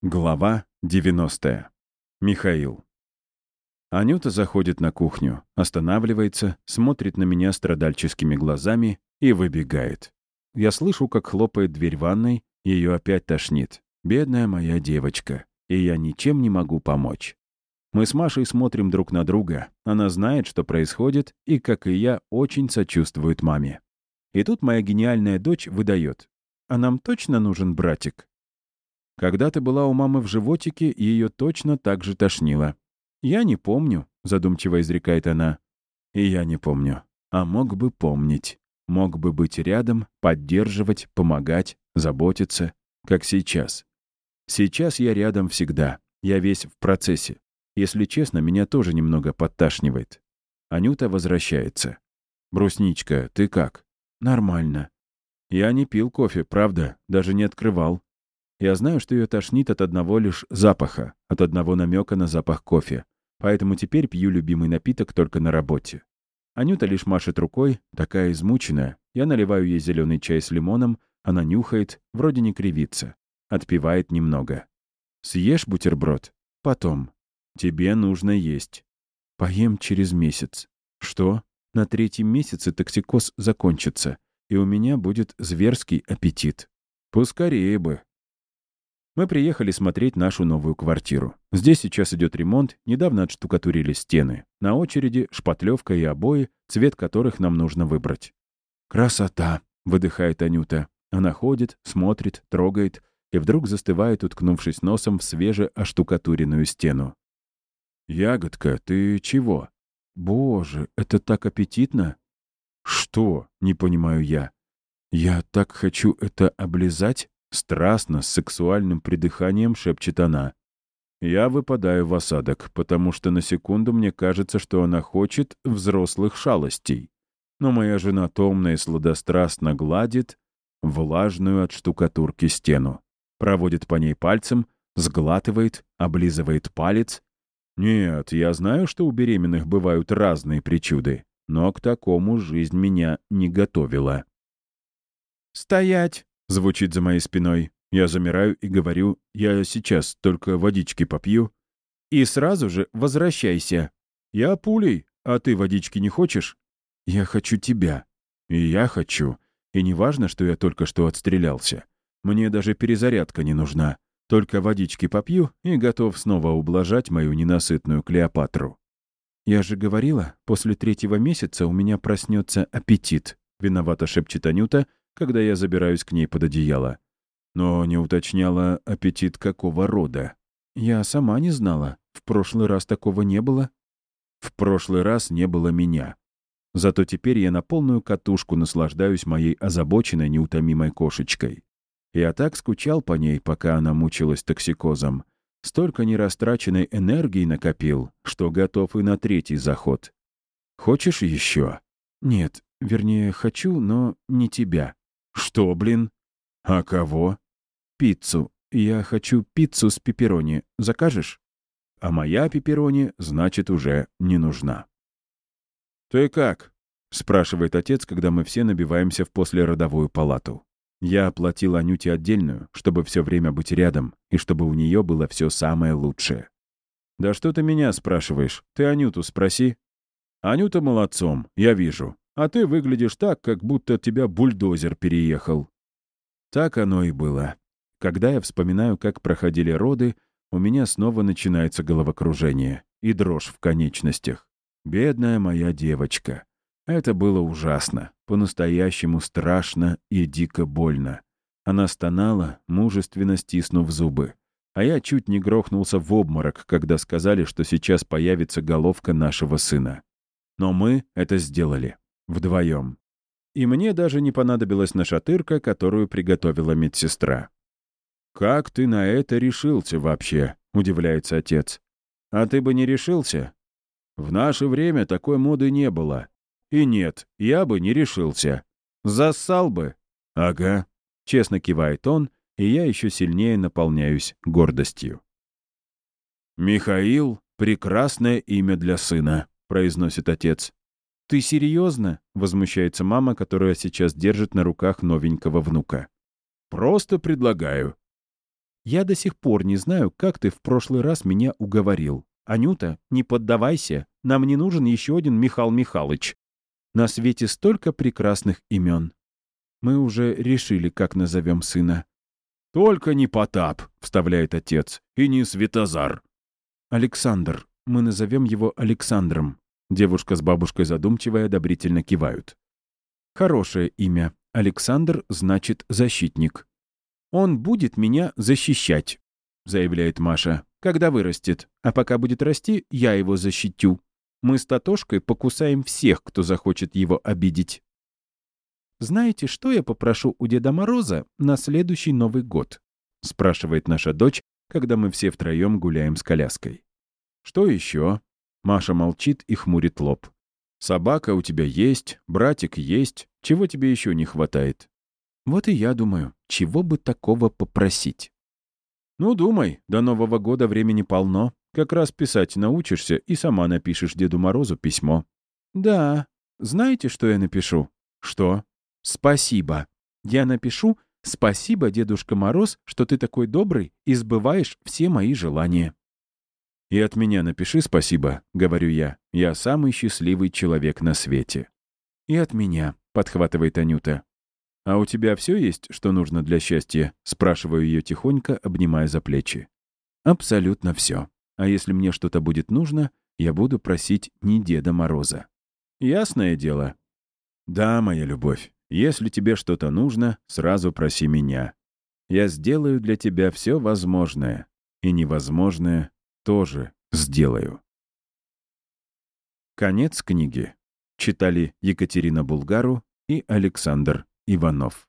Глава 90. Михаил. Анюта заходит на кухню, останавливается, смотрит на меня страдальческими глазами и выбегает. Я слышу, как хлопает дверь ванной, ее опять тошнит. Бедная моя девочка, и я ничем не могу помочь. Мы с Машей смотрим друг на друга. Она знает, что происходит, и, как и я, очень сочувствует маме. И тут моя гениальная дочь выдает. «А нам точно нужен братик?» Когда ты была у мамы в животике, ее точно так же тошнило. «Я не помню», — задумчиво изрекает она. «И я не помню. А мог бы помнить. Мог бы быть рядом, поддерживать, помогать, заботиться, как сейчас. Сейчас я рядом всегда. Я весь в процессе. Если честно, меня тоже немного подташнивает. Анюта возвращается. «Брусничка, ты как?» «Нормально». «Я не пил кофе, правда, даже не открывал. Я знаю, что ее тошнит от одного лишь запаха, от одного намека на запах кофе. Поэтому теперь пью любимый напиток только на работе. Анюта лишь машет рукой, такая измученная. Я наливаю ей зеленый чай с лимоном, она нюхает, вроде не кривится. Отпивает немного. «Съешь бутерброд? Потом. Тебе нужно есть. Поем через месяц. Что? На третьем месяце токсикоз закончится, и у меня будет зверский аппетит. Поскорее бы. Мы приехали смотреть нашу новую квартиру. Здесь сейчас идет ремонт, недавно отштукатурили стены. На очереди шпатлевка и обои, цвет которых нам нужно выбрать. «Красота!» — выдыхает Анюта. Она ходит, смотрит, трогает и вдруг застывает, уткнувшись носом в свежеоштукатуренную стену. «Ягодка, ты чего?» «Боже, это так аппетитно!» «Что?» — не понимаю я. «Я так хочу это облизать!» Страстно, с сексуальным придыханием шепчет она. Я выпадаю в осадок, потому что на секунду мне кажется, что она хочет взрослых шалостей. Но моя жена томно и сладострастно гладит влажную от штукатурки стену. Проводит по ней пальцем, сглатывает, облизывает палец. Нет, я знаю, что у беременных бывают разные причуды, но к такому жизнь меня не готовила. «Стоять!» Звучит за моей спиной. Я замираю и говорю, я сейчас только водички попью. И сразу же возвращайся. Я пулей, а ты водички не хочешь? Я хочу тебя. И я хочу. И не важно, что я только что отстрелялся. Мне даже перезарядка не нужна. Только водички попью и готов снова ублажать мою ненасытную Клеопатру. Я же говорила, после третьего месяца у меня проснется аппетит. Виновато шепчет Анюта, когда я забираюсь к ней под одеяло. Но не уточняла аппетит какого рода. Я сама не знала. В прошлый раз такого не было. В прошлый раз не было меня. Зато теперь я на полную катушку наслаждаюсь моей озабоченной неутомимой кошечкой. Я так скучал по ней, пока она мучилась токсикозом. Столько нерастраченной энергии накопил, что готов и на третий заход. Хочешь еще? Нет, вернее, хочу, но не тебя. «Что, блин?» «А кого?» «Пиццу. Я хочу пиццу с пепперони. Закажешь?» «А моя пепперони, значит, уже не нужна». «Ты как?» — спрашивает отец, когда мы все набиваемся в послеродовую палату. Я оплатил Анюте отдельную, чтобы все время быть рядом, и чтобы у нее было все самое лучшее. «Да что ты меня спрашиваешь? Ты Анюту спроси». «Анюта молодцом, я вижу а ты выглядишь так, как будто тебя бульдозер переехал». Так оно и было. Когда я вспоминаю, как проходили роды, у меня снова начинается головокружение и дрожь в конечностях. Бедная моя девочка. Это было ужасно, по-настоящему страшно и дико больно. Она стонала, мужественно стиснув зубы. А я чуть не грохнулся в обморок, когда сказали, что сейчас появится головка нашего сына. Но мы это сделали. Вдвоем. И мне даже не понадобилась нашатырка, которую приготовила медсестра. «Как ты на это решился вообще?» — удивляется отец. «А ты бы не решился?» «В наше время такой моды не было. И нет, я бы не решился. Зассал бы». «Ага», — честно кивает он, и я еще сильнее наполняюсь гордостью. «Михаил — прекрасное имя для сына», — произносит отец. «Ты серьезно?» — возмущается мама, которая сейчас держит на руках новенького внука. «Просто предлагаю». Я до сих пор не знаю, как ты в прошлый раз меня уговорил. Анюта, не поддавайся. Нам не нужен еще один Михаил Михайлович. На свете столько прекрасных имен. Мы уже решили, как назовем сына. «Только не Потап», — вставляет отец, — «и не Светозар». «Александр. Мы назовем его Александром». Девушка с бабушкой задумчиво и одобрительно кивают. «Хорошее имя. Александр значит «защитник». «Он будет меня защищать», — заявляет Маша, — «когда вырастет. А пока будет расти, я его защитю. Мы с Татошкой покусаем всех, кто захочет его обидеть». «Знаете, что я попрошу у Деда Мороза на следующий Новый год?» — спрашивает наша дочь, когда мы все втроем гуляем с коляской. «Что еще?» Маша молчит и хмурит лоб. «Собака у тебя есть, братик есть. Чего тебе еще не хватает?» Вот и я думаю, чего бы такого попросить? Ну, думай, до Нового года времени полно. Как раз писать научишься и сама напишешь Деду Морозу письмо. Да. Знаете, что я напишу? Что? Спасибо. Я напишу «Спасибо, Дедушка Мороз, что ты такой добрый и сбываешь все мои желания». «И от меня напиши спасибо», — говорю я. «Я самый счастливый человек на свете». «И от меня», — подхватывает Анюта. «А у тебя все есть, что нужно для счастья?» — спрашиваю ее тихонько, обнимая за плечи. «Абсолютно все. А если мне что-то будет нужно, я буду просить не Деда Мороза». «Ясное дело». «Да, моя любовь, если тебе что-то нужно, сразу проси меня. Я сделаю для тебя все возможное, и невозможное тоже сделаю». Конец книги. Читали Екатерина Булгару и Александр Иванов.